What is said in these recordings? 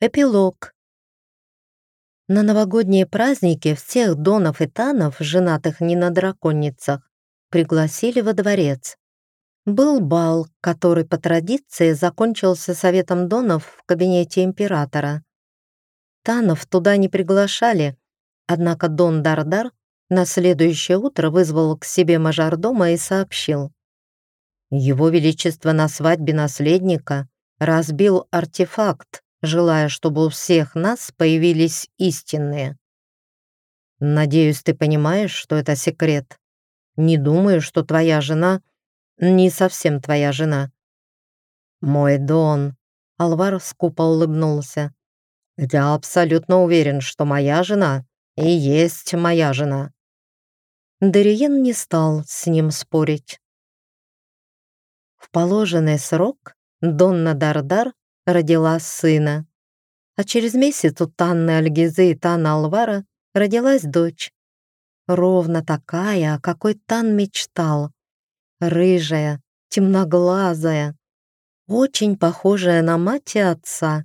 Эпилог. На новогодние праздники всех донов и танов, женатых не на драконницах, пригласили во дворец. Был бал, который по традиции закончился советом донов в кабинете императора. Танов туда не приглашали, однако дон Дардар на следующее утро вызвал к себе мажордома и сообщил. Его Величество на свадьбе наследника разбил артефакт, желая, чтобы у всех нас появились истинные. Надеюсь, ты понимаешь, что это секрет. Не думаю, что твоя жена не совсем твоя жена. Мой Дон, Алвар скупо улыбнулся. Я абсолютно уверен, что моя жена и есть моя жена. Дериен не стал с ним спорить. В положенный срок Донна Дардар родила сына. А через месяц у Танны Альгизы и Тана Алвара родилась дочь. Ровно такая, о какой Тан мечтал. Рыжая, темноглазая, очень похожая на мать и отца.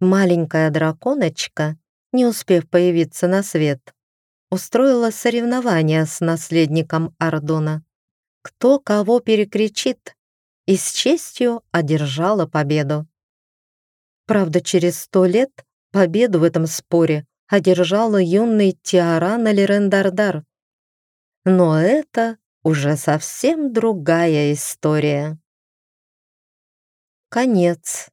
Маленькая драконочка, не успев появиться на свет, устроила соревнование с наследником Ардона. Кто кого перекричит, и с честью одержала победу. Правда, через сто лет победу в этом споре одержала юный Тиаран Алирендардар. Но это уже совсем другая история. Конец.